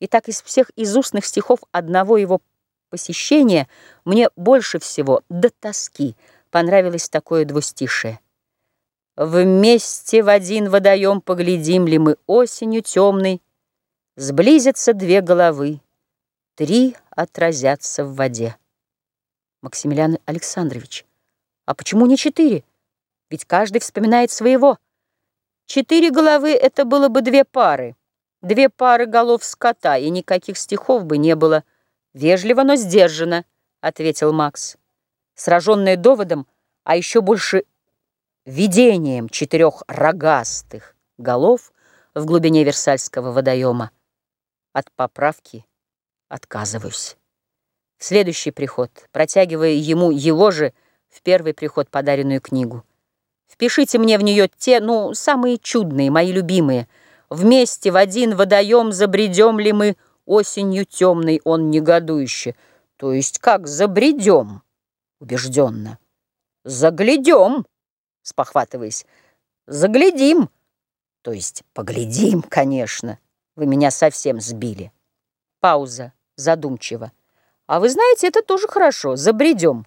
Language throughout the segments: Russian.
И так из всех изустных стихов одного его посещения мне больше всего до тоски понравилось такое двустишее. Вместе в один водоем поглядим ли мы осенью темной, Сблизятся две головы, три отразятся в воде. Максимилиан Александрович, а почему не четыре? Ведь каждый вспоминает своего. Четыре головы — это было бы две пары. Две пары голов скота, и никаких стихов бы не было. Вежливо, но сдержанно, — ответил Макс. Сраженный доводом, а еще больше видением четырех рогастых голов в глубине Версальского водоема. От поправки отказываюсь. В следующий приход, протягивая ему его же в первый приход подаренную книгу. Впишите мне в нее те, ну, самые чудные, мои любимые — Вместе в один водоем забредем ли мы осенью темной, он негодующе. То есть как забредем? Убежденно. Заглядем, спохватываясь. Заглядим. То есть поглядим, конечно. Вы меня совсем сбили. Пауза, задумчиво. А вы знаете, это тоже хорошо. Забредем.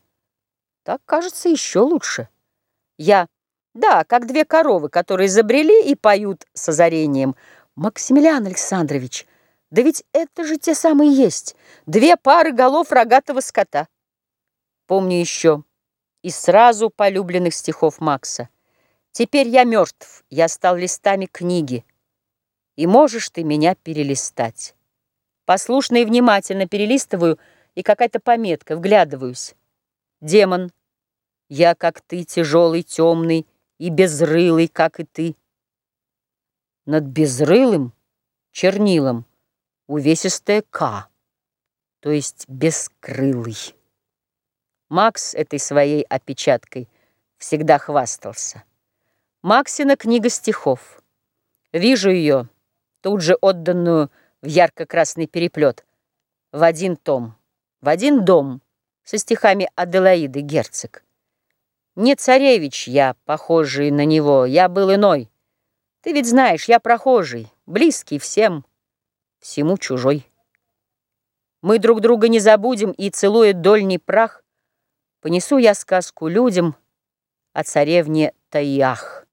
Так, кажется, еще лучше. Я... Да, как две коровы, которые забрели и поют с озарением. Максимилиан Александрович, да ведь это же те самые есть. Две пары голов рогатого скота. Помню еще из сразу полюбленных стихов Макса. Теперь я мертв, я стал листами книги, и можешь ты меня перелистать. Послушно и внимательно перелистываю, и какая-то пометка, вглядываюсь. Демон, я, как ты, тяжелый, темный, и безрылый, как и ты. Над безрылым чернилом увесистое «К», то есть бескрылый. Макс этой своей опечаткой всегда хвастался. Максина книга стихов. Вижу ее, тут же отданную в ярко-красный переплет, в один том, в один дом, со стихами Аделаиды Герцог. Не царевич я, похожий на него, я был иной. Ты ведь знаешь, я прохожий, близкий всем, всему чужой. Мы друг друга не забудем, и, целуя дольний прах, Понесу я сказку людям о царевне Таиах.